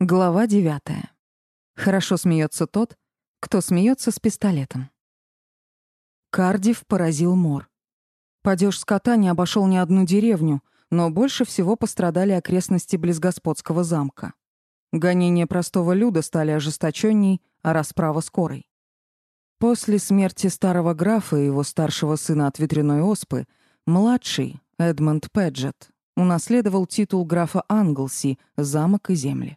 Глава девятая. Хорошо смеется тот, кто смеется с пистолетом. Кардив поразил мор. Падеж скота не обошел ни одну деревню, но больше всего пострадали окрестности близгосподского замка. Гонения простого люда стали ожесточенней, а расправа скорой. После смерти старого графа и его старшего сына от ветряной оспы, младший, Эдмонд Педжет, унаследовал титул графа Англси, замок и земли.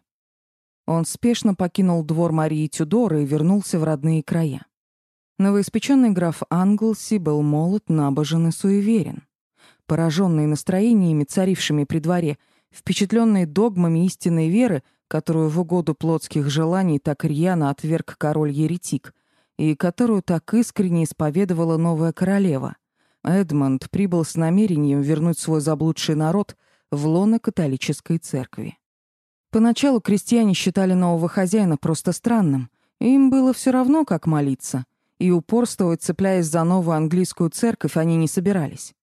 Он спешно покинул двор Марии Тюдора и вернулся в родные края. Новоиспеченный граф Англси был молод, набожен и суеверен. Пораженный настроениями, царившими при дворе, впечатленный догмами истинной веры, которую в угоду плотских желаний так рьяно отверг король-еретик, и которую так искренне исповедовала новая королева, Эдмонд прибыл с намерением вернуть свой заблудший народ в лоно католической церкви. Поначалу крестьяне считали нового хозяина просто странным. Им было все равно, как молиться, и упорствовать, цепляясь за новую английскую церковь, они не собирались.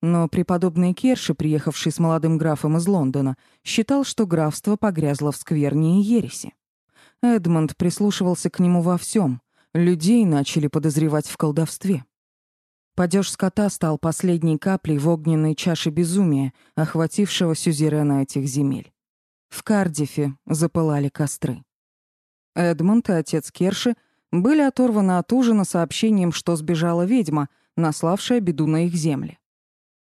Но преподобный Керши, приехавший с молодым графом из Лондона, считал, что графство погрязло в скверне и ереси. Эдмонд прислушивался к нему во всем. Людей начали подозревать в колдовстве. Падеж скота стал последней каплей в огненной чаше безумия, охватившего сюзерена этих земель. В Кардифе запылали костры. Эдмунд и отец Керши были оторваны от ужина сообщением, что сбежала ведьма, наславшая беду на их земли.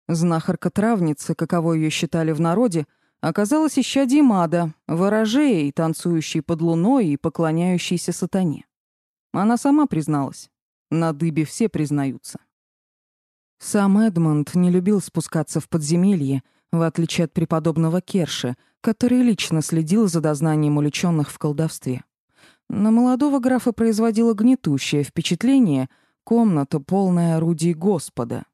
Знахарка-травница, каково ее считали в народе, оказалась исчадьем ада, ворожеей, танцующей под луной и поклоняющейся сатане. Она сама призналась. На дыбе все признаются. Сам Эдмунд не любил спускаться в подземелье, в отличие от преподобного Керши, который лично следил за дознанием уличенных в колдовстве. На молодого графа производило гнетущее впечатление комната, полная орудий Господа.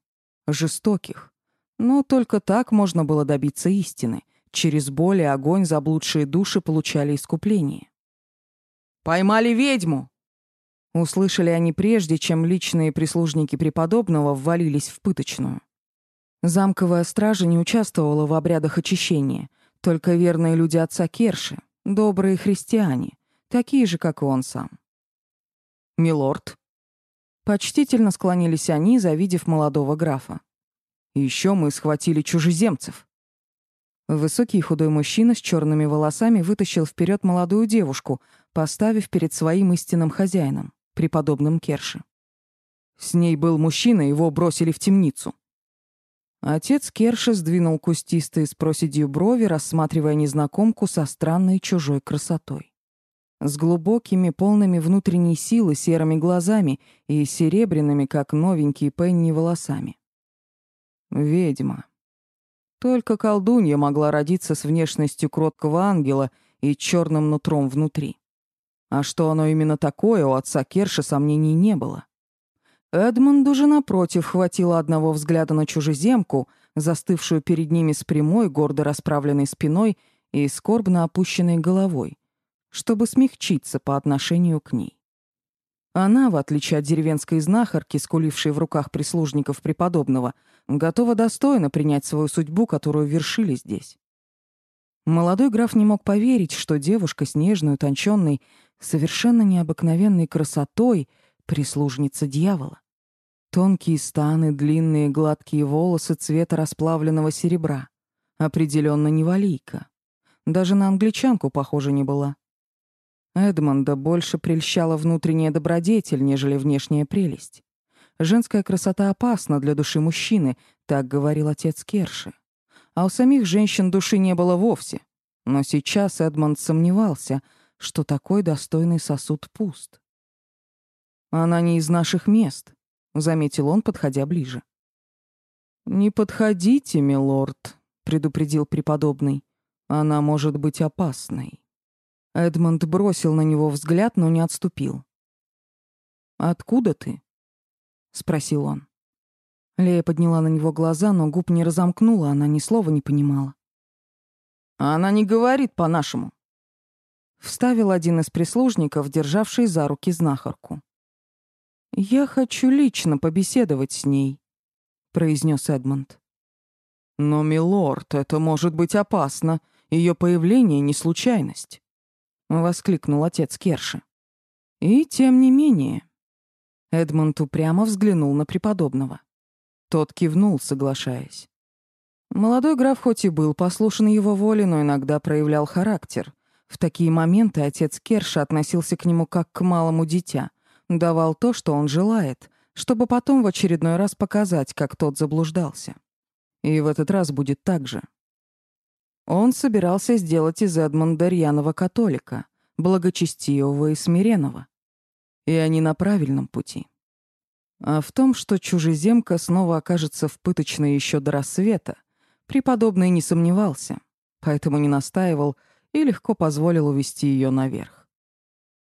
Жестоких. Но только так можно было добиться истины. Через боль и огонь заблудшие души получали искупление. «Поймали ведьму!» Услышали они прежде, чем личные прислужники преподобного ввалились в пыточную. Замковая стража не участвовала в обрядах очищения — только верные люди отца Керши, добрые христиане, такие же, как и он сам. «Милорд». Почтительно склонились они, завидев молодого графа. Еще мы схватили чужеземцев. Высокий худой мужчина с черными волосами вытащил вперед молодую девушку, поставив перед своим истинным хозяином, преподобным Керши. С ней был мужчина, его бросили в темницу. Отец Керша сдвинул кустистые с проседью брови, рассматривая незнакомку со странной чужой красотой. С глубокими, полными внутренней силы серыми глазами и серебряными, как новенькие Пенни, волосами. Ведьма. Только колдунья могла родиться с внешностью кроткого ангела и черным нутром внутри. А что оно именно такое, у отца Керша сомнений не было. Эдмонду же, напротив, хватило одного взгляда на чужеземку, застывшую перед ними с прямой, гордо расправленной спиной и скорбно опущенной головой, чтобы смягчиться по отношению к ней. Она, в отличие от деревенской знахарки, скулившей в руках прислужников преподобного, готова достойно принять свою судьбу, которую вершили здесь. Молодой граф не мог поверить, что девушка с нежной, утонченной, совершенно необыкновенной красотой — прислужница дьявола. Тонкие станы, длинные гладкие волосы цвета расплавленного серебра. Определенно не валийка. Даже на англичанку похоже не была. Эдмонда больше прельщала внутренняя добродетель, нежели внешняя прелесть. Женская красота опасна для души мужчины, так говорил отец Керши. А у самих женщин души не было вовсе. Но сейчас Эдмонд сомневался, что такой достойный сосуд пуст. Она не из наших мест, заметил он, подходя ближе. Не подходите, милорд, предупредил преподобный. Она может быть опасной. Эдмонд бросил на него взгляд, но не отступил. Откуда ты? спросил он. Лея подняла на него глаза, но губ не разомкнула, она ни слова не понимала. Она не говорит по-нашему. Вставил один из прислужников, державший за руки знахарку. «Я хочу лично побеседовать с ней», — произнес Эдмонд. «Но, милорд, это может быть опасно. Ее появление — не случайность». воскликнул отец Керши. И тем не менее. Эдмонд упрямо взглянул на преподобного. Тот кивнул, соглашаясь. Молодой граф хоть и был послушен его воле, но иногда проявлял характер. В такие моменты отец Керша относился к нему как к малому дитя, давал то, что он желает, чтобы потом в очередной раз показать, как тот заблуждался. И в этот раз будет так же. Он собирался сделать из Эдмонда рьяного католика, благочестивого и смиренного. И они на правильном пути. А в том, что чужеземка снова окажется в пыточной еще до рассвета, преподобный не сомневался, поэтому не настаивал и легко позволил увести ее наверх.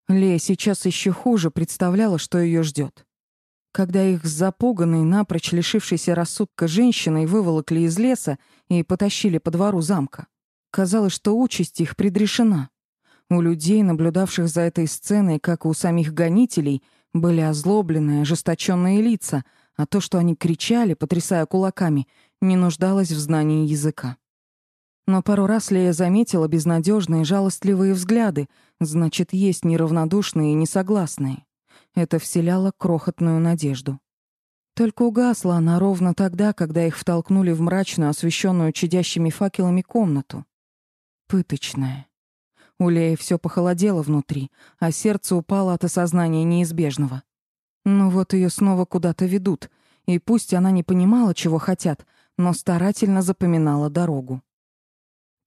Лея сейчас еще хуже представляла, что ее ждет. Когда их с запуганной, напрочь лишившейся рассудка женщиной выволокли из леса и потащили по двору замка, казалось, что участь их предрешена. У людей, наблюдавших за этой сценой, как и у самих гонителей, были озлобленные, ожесточенные лица, а то, что они кричали, потрясая кулаками, не нуждалось в знании языка. Но пару раз Лея заметила безнадежные, жалостливые взгляды, значит, есть неравнодушные и несогласные. Это вселяло крохотную надежду. Только угасла она ровно тогда, когда их втолкнули в мрачную, освещенную чадящими факелами комнату. Пыточная. У Леи все похолодело внутри, а сердце упало от осознания неизбежного. Ну вот ее снова куда-то ведут, и пусть она не понимала, чего хотят, но старательно запоминала дорогу.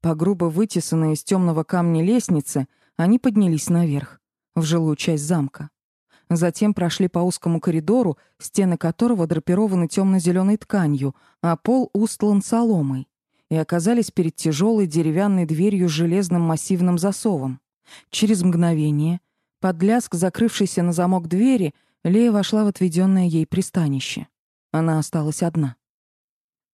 По грубо вытесанной из темного камня лестнице они поднялись наверх, в жилую часть замка. Затем прошли по узкому коридору, стены которого драпированы темно-зеленой тканью, а пол устлан соломой, и оказались перед тяжелой деревянной дверью с железным массивным засовом. Через мгновение, под лязг закрывшейся на замок двери, Лея вошла в отведенное ей пристанище. Она осталась одна.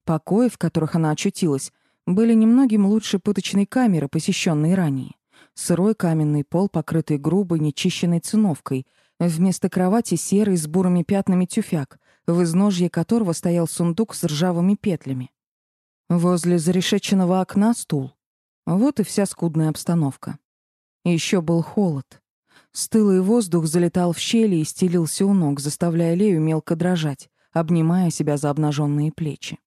Покои, в которых она очутилась, были немногим лучше пыточной камеры, посещенной ранее. Сырой каменный пол, покрытый грубой, нечищенной циновкой — Вместо кровати серый с бурыми пятнами тюфяк, в изножье которого стоял сундук с ржавыми петлями. Возле зарешеченного окна стул. Вот и вся скудная обстановка. Еще был холод. Стылый воздух залетал в щели и стелился у ног, заставляя Лею мелко дрожать, обнимая себя за обнаженные плечи.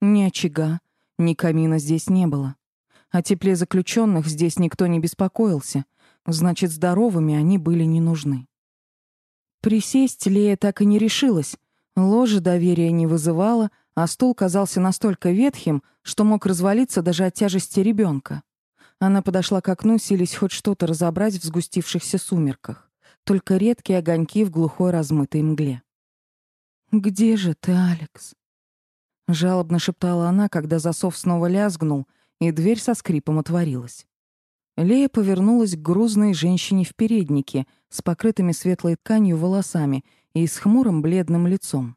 Ни очага, ни камина здесь не было. О тепле заключенных здесь никто не беспокоился, Значит, здоровыми они были не нужны. Присесть Лея так и не решилась. Ложе доверия не вызывала, а стул казался настолько ветхим, что мог развалиться даже от тяжести ребенка. Она подошла к окну, силясь хоть что-то разобрать в сгустившихся сумерках. Только редкие огоньки в глухой размытой мгле. «Где же ты, Алекс?» Жалобно шептала она, когда засов снова лязгнул, и дверь со скрипом отворилась. Лея повернулась к грузной женщине в переднике с покрытыми светлой тканью волосами и с хмурым бледным лицом.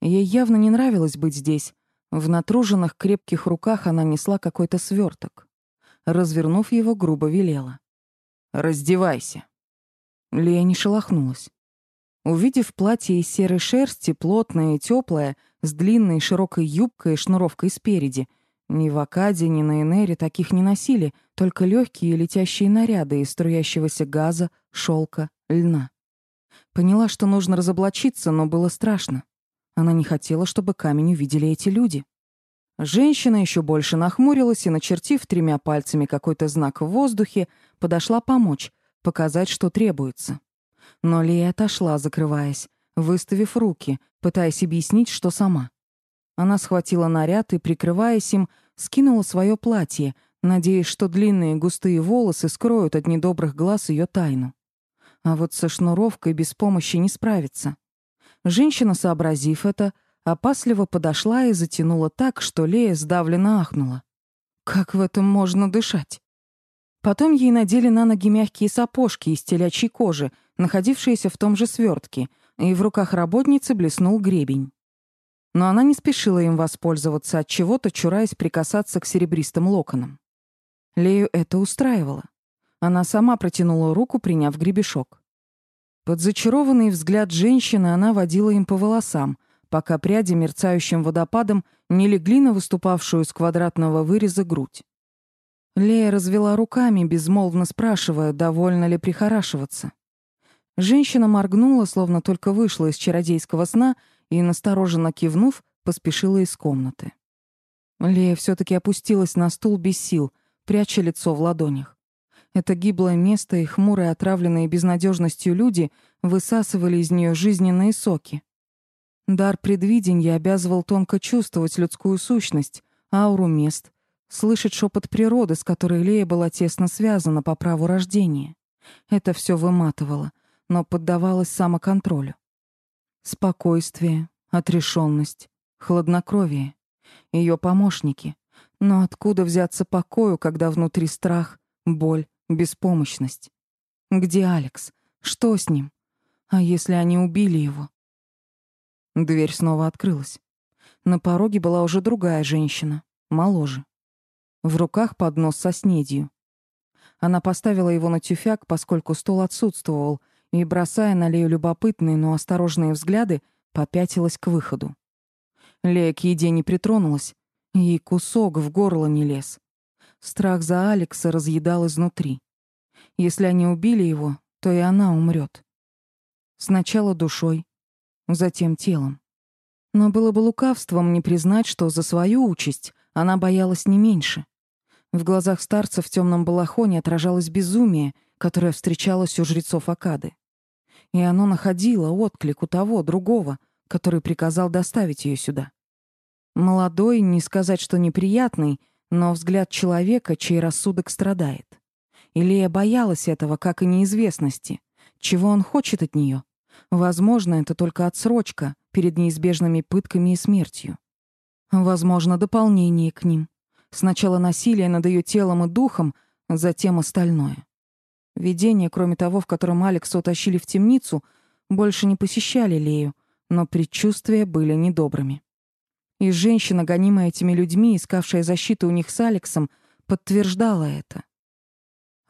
Ей явно не нравилось быть здесь. В натруженных крепких руках она несла какой-то сверток. Развернув его, грубо велела. «Раздевайся». Лея не шелохнулась. Увидев платье из серой шерсти, плотное и теплое, с длинной широкой юбкой и шнуровкой спереди — ни в Акаде, ни на Энере таких не носили, только легкие летящие наряды из струящегося газа, шелка, льна. Поняла, что нужно разоблачиться, но было страшно. Она не хотела, чтобы камень увидели эти люди. Женщина еще больше нахмурилась и, начертив тремя пальцами какой-то знак в воздухе, подошла помочь, показать, что требуется. Но Лия отошла, закрываясь, выставив руки, пытаясь объяснить, что сама. Она схватила наряд и, прикрываясь им, скинула свое платье, надеясь, что длинные густые волосы скроют от недобрых глаз ее тайну. А вот со шнуровкой без помощи не справится. Женщина, сообразив это, опасливо подошла и затянула так, что Лея сдавленно ахнула. Как в этом можно дышать? Потом ей надели на ноги мягкие сапожки из телячьей кожи, находившиеся в том же свертке, и в руках работницы блеснул гребень. Но она не спешила им воспользоваться, от чего-то чураясь прикасаться к серебристым локонам. Лею это устраивало. Она сама протянула руку, приняв гребешок. Под зачарованный взгляд женщины она водила им по волосам, пока пряди мерцающим водопадом не легли на выступавшую из квадратного выреза грудь. Лея развела руками, безмолвно спрашивая, довольна ли прихорашиваться. Женщина моргнула, словно только вышла из чародейского сна, и, настороженно кивнув, поспешила из комнаты. Лея все таки опустилась на стул без сил, пряча лицо в ладонях. Это гиблое место и хмурые, отравленные безнадежностью люди высасывали из нее жизненные соки. Дар предвидения обязывал тонко чувствовать людскую сущность, ауру мест, слышать шепот природы, с которой Лея была тесно связана по праву рождения. Это все выматывало, но поддавалось самоконтролю. Спокойствие, отрешенность, хладнокровие. Ее помощники. Но откуда взяться покою, когда внутри страх, боль, беспомощность? Где Алекс? Что с ним? А если они убили его? Дверь снова открылась. На пороге была уже другая женщина, моложе. В руках поднос со снедью. Она поставила его на тюфяк, поскольку стол отсутствовал, и, бросая на Лею любопытные, но осторожные взгляды, попятилась к выходу. Лея к еде не притронулась, ей кусок в горло не лез. Страх за Алекса разъедал изнутри. Если они убили его, то и она умрет. Сначала душой, затем телом. Но было бы лукавством не признать, что за свою участь она боялась не меньше. В глазах старца в темном балахоне отражалось безумие, которое встречалось у жрецов Акады. И оно находило отклик у того, другого, который приказал доставить ее сюда. Молодой, не сказать, что неприятный, но взгляд человека, чей рассудок страдает. Илея боялась этого, как и неизвестности. Чего он хочет от нее? Возможно, это только отсрочка перед неизбежными пытками и смертью. Возможно, дополнение к ним. Сначала насилие над ее телом и духом, затем остальное. Видения, кроме того, в котором Алекса утащили в темницу, больше не посещали Лею, но предчувствия были недобрыми. И женщина, гонимая этими людьми, искавшая защиту у них с Алексом, подтверждала это.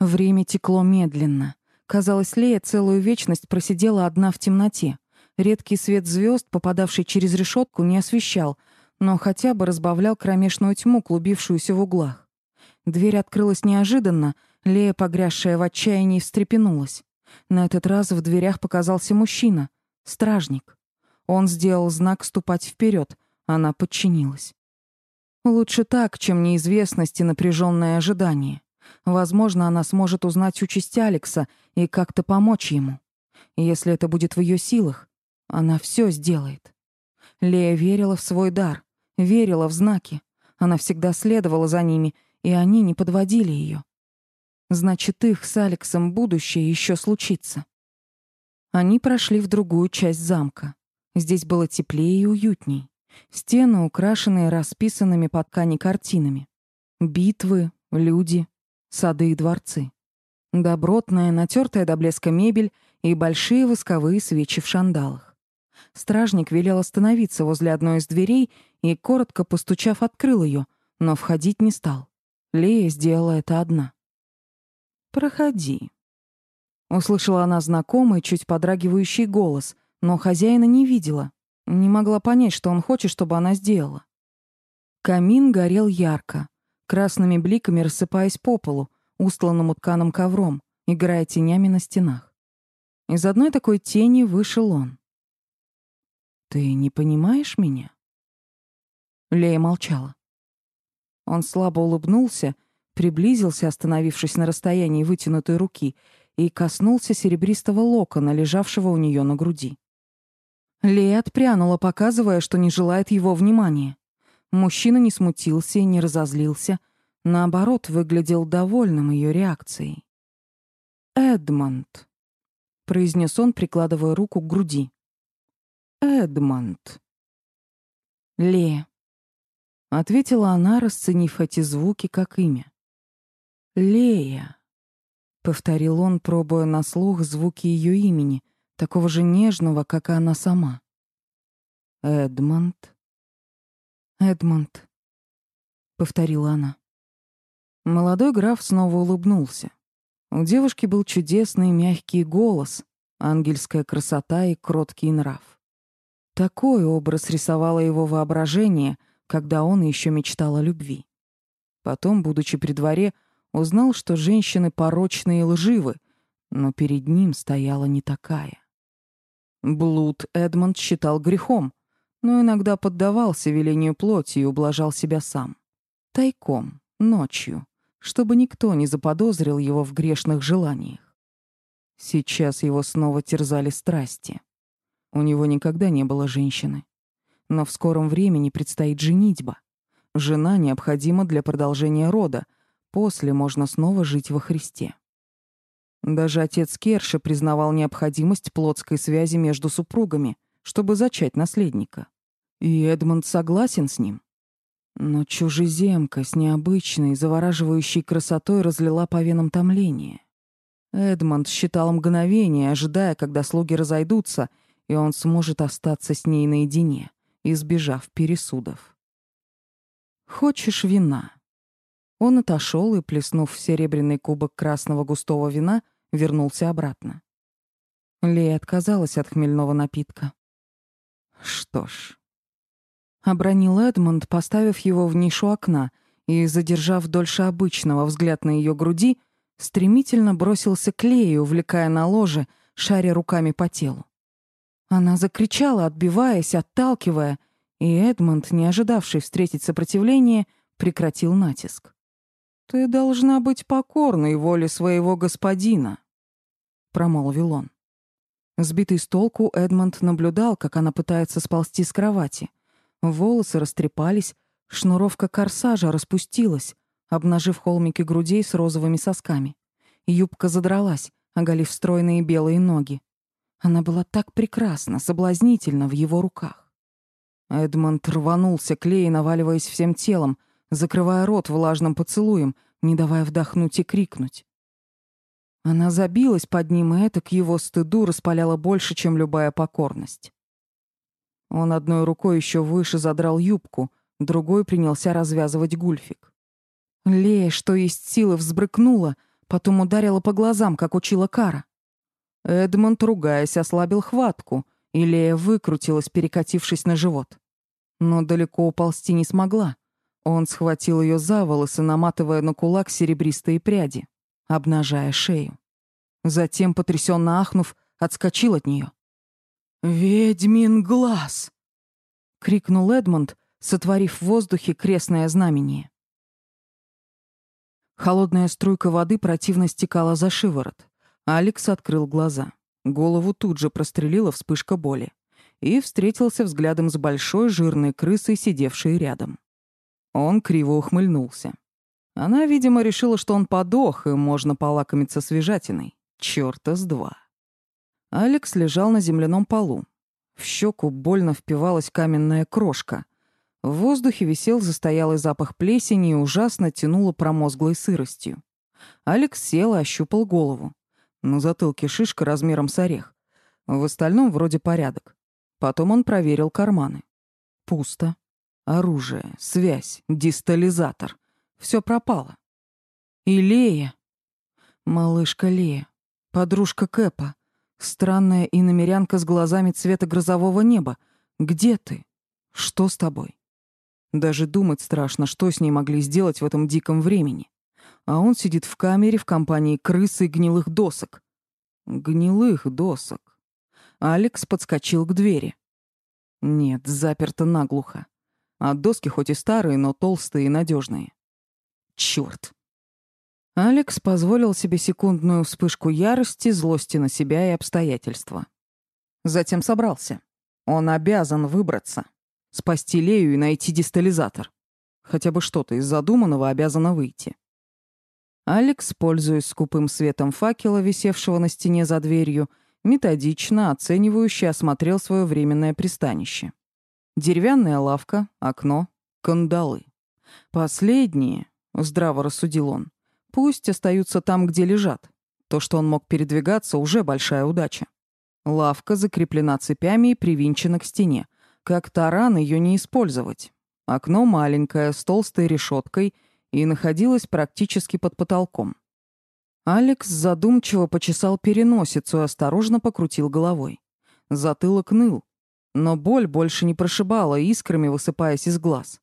Время текло медленно. Казалось, Лея целую вечность просидела одна в темноте. Редкий свет звезд, попадавший через решетку, не освещал — но хотя бы разбавлял кромешную тьму, клубившуюся в углах. Дверь открылась неожиданно, Лея, погрязшая в отчаянии, встрепенулась. На этот раз в дверях показался мужчина, стражник. Он сделал знак ступать вперед, она подчинилась. Лучше так, чем неизвестность и напряженное ожидание. Возможно, она сможет узнать участь Алекса и как-то помочь ему. Если это будет в ее силах, она все сделает. Лея верила в свой дар. Верила в знаки. Она всегда следовала за ними, и они не подводили ее. Значит, их с Алексом будущее еще случится. Они прошли в другую часть замка. Здесь было теплее и уютней. Стены, украшенные расписанными по ткани картинами. Битвы, люди, сады и дворцы. Добротная, натертая до блеска мебель и большие восковые свечи в шандалах. Стражник велел остановиться возле одной из дверей и, коротко постучав, открыл ее, но входить не стал. Лея сделала это одна. «Проходи», — услышала она знакомый, чуть подрагивающий голос, но хозяина не видела, не могла понять, что он хочет, чтобы она сделала. Камин горел ярко, красными бликами рассыпаясь по полу, устланному тканым ковром, играя тенями на стенах. Из одной такой тени вышел он. «Ты не понимаешь меня?» Лея молчала. Он слабо улыбнулся, приблизился, остановившись на расстоянии вытянутой руки, и коснулся серебристого локона, лежавшего у нее на груди. Лея отпрянула, показывая, что не желает его внимания. Мужчина не смутился и не разозлился, наоборот, выглядел довольным ее реакцией. «Эдмонд», — произнес он, прикладывая руку к груди. Эдмонд. Ле. Ответила она, расценив эти звуки как имя. Лея. Повторил он, пробуя на слух звуки ее имени, такого же нежного, как и она сама. Эдмонд. Эдмонд. Повторила она. Молодой граф снова улыбнулся. У девушки был чудесный мягкий голос, ангельская красота и кроткий нрав. Такой образ рисовало его воображение, когда он еще мечтал о любви. Потом, будучи при дворе, Узнал, что женщины порочны и лживы, но перед ним стояла не такая. Блуд Эдмонд считал грехом, но иногда поддавался велению плоти и ублажал себя сам. Тайком, ночью, чтобы никто не заподозрил его в грешных желаниях. Сейчас его снова терзали страсти. У него никогда не было женщины. Но в скором времени предстоит женитьба. Жена необходима для продолжения рода. После можно снова жить во Христе. Даже отец Керша признавал необходимость плотской связи между супругами, чтобы зачать наследника. И Эдмонд согласен с ним. Но чужеземка с необычной, завораживающей красотой разлила по венам томление. Эдмонд считал мгновение, ожидая, когда слуги разойдутся, и он сможет остаться с ней наедине, избежав пересудов. «Хочешь вина?» Он отошел и, плеснув в серебряный кубок красного густого вина, вернулся обратно. Лея отказалась от хмельного напитка. «Что ж...» Обронил Эдмонд, поставив его в нишу окна и, задержав дольше обычного взгляд на ее груди, стремительно бросился к Лее, увлекая на ложе, шаря руками по телу. Она закричала, отбиваясь, отталкивая, и Эдмонд, не ожидавший встретить сопротивление, прекратил натиск. «Ты должна быть покорной воле своего господина», — промолвил он. Сбитый с толку, Эдмонд наблюдал, как она пытается сползти с кровати. Волосы растрепались, шнуровка корсажа распустилась, обнажив холмики грудей с розовыми сосками. Юбка задралась, оголив стройные белые ноги. Она была так прекрасна, соблазнительна в его руках. Эдмонд рванулся к Лее, наваливаясь всем телом, закрывая рот влажным поцелуем, не давая вдохнуть и крикнуть. Она забилась под ним, и это к его стыду распаляло больше, чем любая покорность. Он одной рукой еще выше задрал юбку, другой принялся развязывать гульфик. Лея, что есть силы, взбрыкнула, потом ударила по глазам, как учила Кара. Эдмонд, ругаясь, ослабил хватку, и Лея выкрутилась, перекатившись на живот но далеко уползти не смогла. Он схватил ее за волосы, наматывая на кулак серебристые пряди, обнажая шею. Затем, потрясенно ахнув, отскочил от нее. «Ведьмин глаз!» — крикнул Эдмонд, сотворив в воздухе крестное знамение. Холодная струйка воды противно стекала за шиворот. Алекс открыл глаза. Голову тут же прострелила вспышка боли и встретился взглядом с большой жирной крысой, сидевшей рядом. Он криво ухмыльнулся. Она, видимо, решила, что он подох, и можно полакомиться свежатиной. Чёрта с два. Алекс лежал на земляном полу. В щеку больно впивалась каменная крошка. В воздухе висел застоялый запах плесени и ужасно тянуло промозглой сыростью. Алекс сел и ощупал голову. На затылке шишка размером с орех. В остальном вроде порядок. Потом он проверил карманы. Пусто. Оружие, связь, дистализатор. Все пропало. И Лея. Малышка Лея. Подружка Кэпа. Странная иномерянка с глазами цвета грозового неба. Где ты? Что с тобой? Даже думать страшно, что с ней могли сделать в этом диком времени. А он сидит в камере в компании крысы и гнилых досок. Гнилых досок. Алекс подскочил к двери. Нет, заперто наглухо. А доски хоть и старые, но толстые и надежные. Черт! Алекс позволил себе секундную вспышку ярости, злости на себя и обстоятельства. Затем собрался. Он обязан выбраться. Спасти Лею и найти дистализатор. Хотя бы что-то из задуманного обязано выйти. Алекс, пользуясь скупым светом факела, висевшего на стене за дверью, методично, оценивающе осмотрел свое временное пристанище. Деревянная лавка, окно, кандалы. Последние, здраво рассудил он, пусть остаются там, где лежат. То, что он мог передвигаться, уже большая удача. Лавка закреплена цепями и привинчена к стене. Как таран ее не использовать. Окно маленькое, с толстой решеткой и находилось практически под потолком. Алекс задумчиво почесал переносицу и осторожно покрутил головой. Затылок ныл, но боль больше не прошибала, искрами высыпаясь из глаз.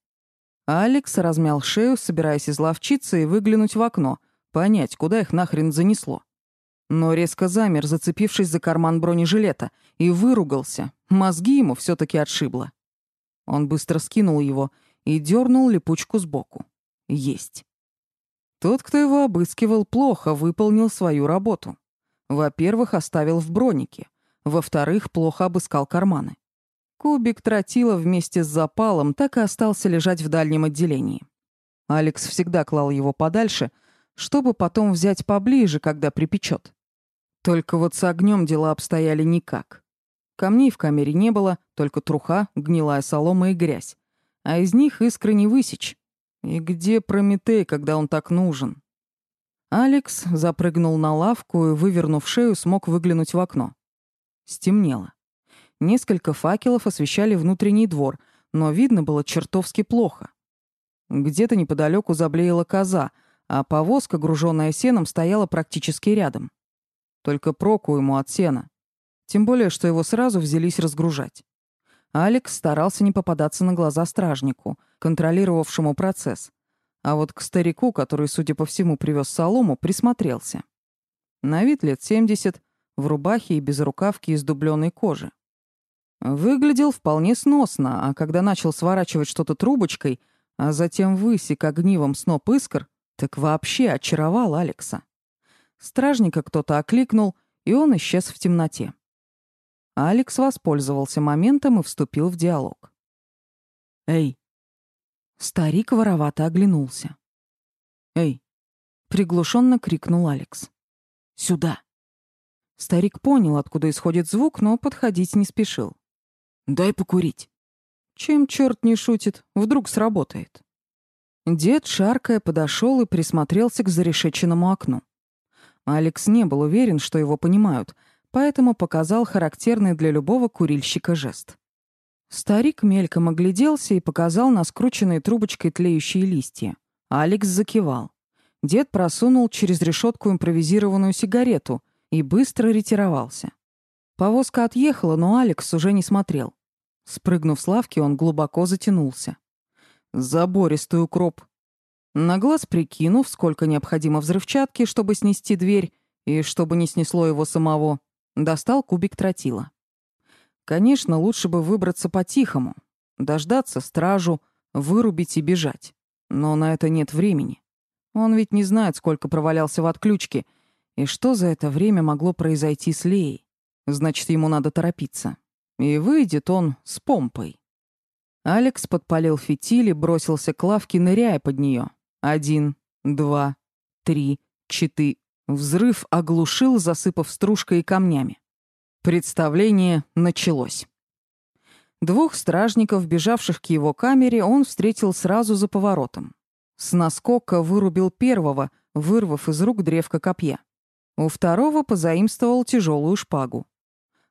Алекс размял шею, собираясь изловчиться и выглянуть в окно, понять, куда их нахрен занесло. Но резко замер, зацепившись за карман бронежилета, и выругался. Мозги ему все таки отшибло. Он быстро скинул его и дернул липучку сбоку. Есть. Тот, кто его обыскивал, плохо выполнил свою работу. Во-первых, оставил в бронике. Во-вторых, плохо обыскал карманы. Кубик тротила вместе с запалом так и остался лежать в дальнем отделении. Алекс всегда клал его подальше, чтобы потом взять поближе, когда припечет. Только вот с огнем дела обстояли никак. Камней в камере не было, только труха, гнилая солома и грязь. А из них искры не высечь. И где Прометей, когда он так нужен? Алекс запрыгнул на лавку и, вывернув шею, смог выглянуть в окно. Стемнело. Несколько факелов освещали внутренний двор, но видно было чертовски плохо. Где-то неподалеку заблеяла коза, а повозка, груженная сеном, стояла практически рядом. Только проку ему от сена. Тем более, что его сразу взялись разгружать. Алекс старался не попадаться на глаза стражнику, контролировавшему процесс. А вот к старику, который, судя по всему, привез солому, присмотрелся. На вид лет 70, в рубахе и без рукавки из дубленой кожи. Выглядел вполне сносно, а когда начал сворачивать что-то трубочкой, а затем высек огнивом сноп искр, так вообще очаровал Алекса. Стражника кто-то окликнул, и он исчез в темноте. Алекс воспользовался моментом и вступил в диалог. «Эй!» Старик воровато оглянулся. «Эй!» — приглушенно крикнул Алекс. «Сюда!» Старик понял, откуда исходит звук, но подходить не спешил. «Дай покурить». Чем черт не шутит, вдруг сработает. Дед, шаркая, подошел и присмотрелся к зарешеченному окну. Алекс не был уверен, что его понимают, поэтому показал характерный для любого курильщика жест. Старик мельком огляделся и показал на скрученные трубочкой тлеющие листья. Алекс закивал. Дед просунул через решетку импровизированную сигарету и быстро ретировался. Повозка отъехала, но Алекс уже не смотрел. Спрыгнув с лавки, он глубоко затянулся. Забористый укроп. На глаз прикинув, сколько необходимо взрывчатки, чтобы снести дверь, и чтобы не снесло его самого, достал кубик тротила. Конечно, лучше бы выбраться по-тихому, дождаться стражу, вырубить и бежать. Но на это нет времени. Он ведь не знает, сколько провалялся в отключке, и что за это время могло произойти с Леей. Значит, ему надо торопиться. И выйдет он с помпой. Алекс подпалил фитиль и бросился к лавке, ныряя под нее. Один, два, три, четыре. Взрыв оглушил, засыпав стружкой и камнями. Представление началось. Двух стражников, бежавших к его камере, он встретил сразу за поворотом. С наскока вырубил первого, вырвав из рук древко копья. У второго позаимствовал тяжелую шпагу.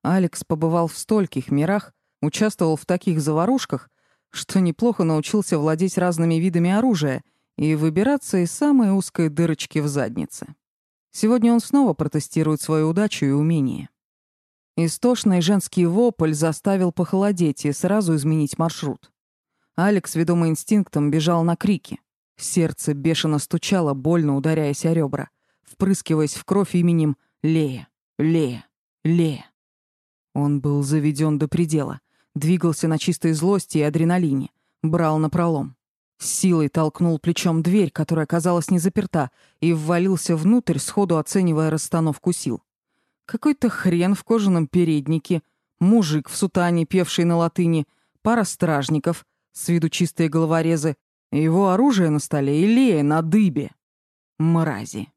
Алекс побывал в стольких мирах, участвовал в таких заварушках, что неплохо научился владеть разными видами оружия и выбираться из самой узкой дырочки в заднице. Сегодня он снова протестирует свою удачу и умение. Истошный женский вопль заставил похолодеть и сразу изменить маршрут. Алекс, ведомый инстинктом, бежал на крики. Сердце бешено стучало, больно ударяясь о ребра, впрыскиваясь в кровь именем Лея, Лея, Лея. Он был заведен до предела, двигался на чистой злости и адреналине, брал на пролом. С силой толкнул плечом дверь, которая казалась не заперта, и ввалился внутрь, сходу оценивая расстановку сил. Какой-то хрен в кожаном переднике, мужик в сутане, певший на латыни, пара стражников, с виду чистые головорезы, его оружие на столе и Лея на дыбе. Мрази.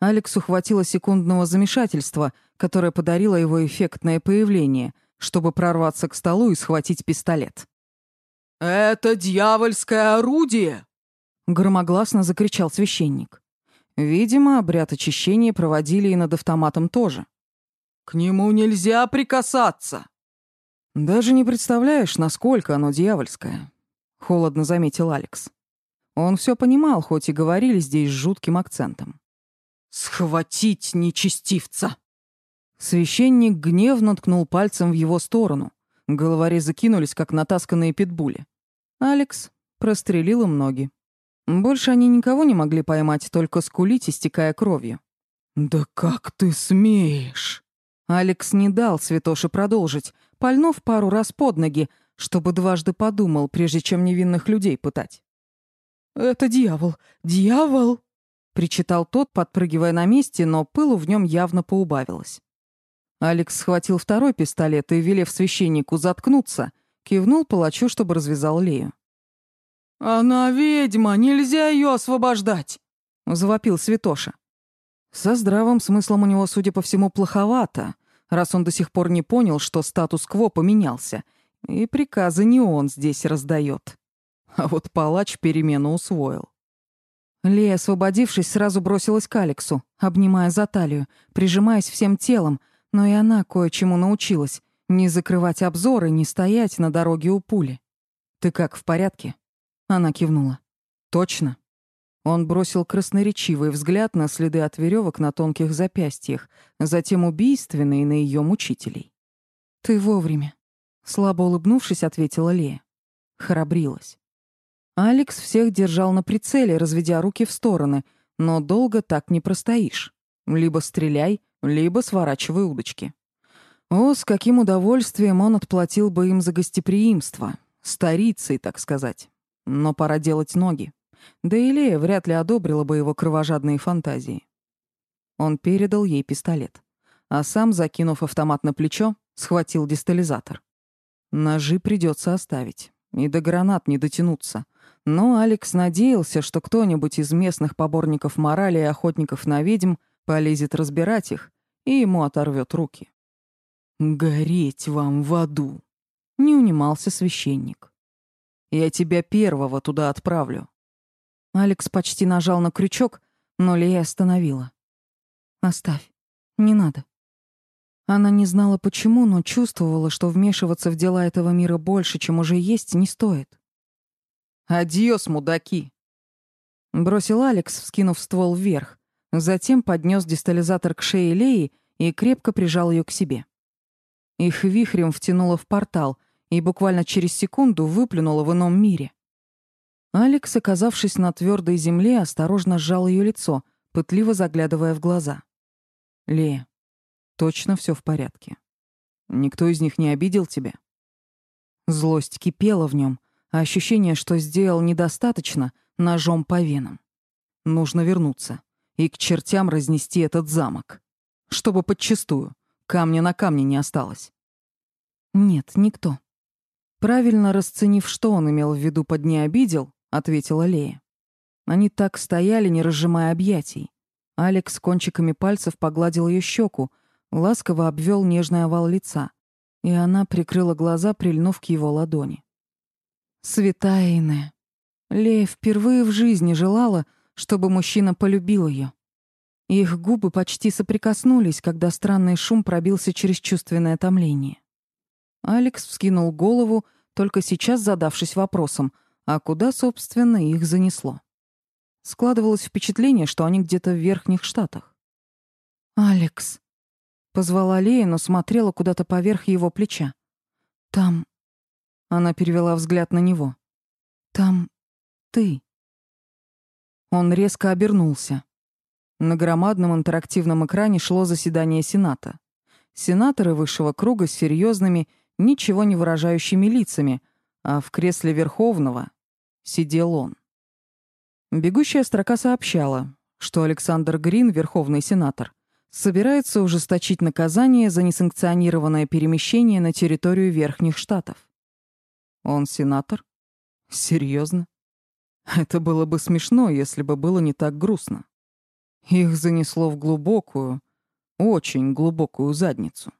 Алексу хватило секундного замешательства, которое подарило его эффектное появление, чтобы прорваться к столу и схватить пистолет. «Это дьявольское орудие!» — громогласно закричал священник. Видимо, обряд очищения проводили и над автоматом тоже. «К нему нельзя прикасаться!» «Даже не представляешь, насколько оно дьявольское», — холодно заметил Алекс. Он все понимал, хоть и говорили здесь с жутким акцентом. «Схватить нечестивца!» Священник гневно ткнул пальцем в его сторону. Головорезы закинулись, как натасканные питбули. Алекс прострелил им ноги. Больше они никого не могли поймать, только скулить, истекая кровью. «Да как ты смеешь?» Алекс не дал Святоше продолжить, пальнув пару раз под ноги, чтобы дважды подумал, прежде чем невинных людей пытать. «Это дьявол! Дьявол!» — причитал тот, подпрыгивая на месте, но пылу в нем явно поубавилось. Алекс схватил второй пистолет и, велев священнику заткнуться, кивнул палачу, чтобы развязал Лею. «Она ведьма! Нельзя ее освобождать!» — завопил Святоша. Со здравым смыслом у него, судя по всему, плоховато, раз он до сих пор не понял, что статус-кво поменялся, и приказы не он здесь раздает. А вот палач перемену усвоил. Лея, освободившись, сразу бросилась к Алексу, обнимая за талию, прижимаясь всем телом, но и она кое-чему научилась — не закрывать обзоры, не стоять на дороге у пули. «Ты как, в порядке?» Она кивнула. «Точно?» Он бросил красноречивый взгляд на следы от веревок на тонких запястьях, затем убийственные на ее мучителей. «Ты вовремя», — слабо улыбнувшись, ответила Лея. Храбрилась. Алекс всех держал на прицеле, разведя руки в стороны, но долго так не простоишь. Либо стреляй, либо сворачивай удочки. О, с каким удовольствием он отплатил бы им за гостеприимство. Старицей, так сказать. Но пора делать ноги. Да и Лея вряд ли одобрила бы его кровожадные фантазии. Он передал ей пистолет, а сам, закинув автомат на плечо, схватил дистализатор. Ножи придется оставить, и до гранат не дотянуться. Но Алекс надеялся, что кто-нибудь из местных поборников морали и охотников на ведьм полезет разбирать их, и ему оторвет руки. «Гореть вам в аду!» — не унимался священник. «Я тебя первого туда отправлю. Алекс почти нажал на крючок, но Лея остановила. «Оставь. Не надо». Она не знала почему, но чувствовала, что вмешиваться в дела этого мира больше, чем уже есть, не стоит. «Адьос, мудаки!» Бросил Алекс, вскинув ствол вверх. Затем поднес дистализатор к шее Леи и крепко прижал ее к себе. Их вихрем втянуло в портал и буквально через секунду выплюнуло в ином мире. Алекс, оказавшись на твердой земле, осторожно сжал ее лицо, пытливо заглядывая в глаза. «Лея, точно все в порядке? Никто из них не обидел тебя?» Злость кипела в нем, а ощущение, что сделал недостаточно, ножом по венам. Нужно вернуться и к чертям разнести этот замок, чтобы подчистую, камня на камне не осталось. Нет, никто. Правильно расценив, что он имел в виду под «не обидел», ответила Лея. Они так стояли, не разжимая объятий. Алекс кончиками пальцев погладил ее щеку, ласково обвел нежный овал лица, и она прикрыла глаза, прильнув к его ладони. Святая Ине. Лея впервые в жизни желала, чтобы мужчина полюбил ее. Их губы почти соприкоснулись, когда странный шум пробился через чувственное томление. Алекс вскинул голову, только сейчас задавшись вопросом — а куда, собственно, их занесло? Складывалось впечатление, что они где-то в верхних штатах. «Алекс», — позвала Лея, но смотрела куда-то поверх его плеча. «Там...» — она перевела взгляд на него. «Там... ты...» Он резко обернулся. На громадном интерактивном экране шло заседание Сената. Сенаторы высшего круга с серьезными, ничего не выражающими лицами, а в кресле Верховного сидел он. Бегущая строка сообщала, что Александр Грин, верховный сенатор, собирается ужесточить наказание за несанкционированное перемещение на территорию Верхних Штатов. Он сенатор? Серьезно? Это было бы смешно, если бы было не так грустно. Их занесло в глубокую, очень глубокую задницу.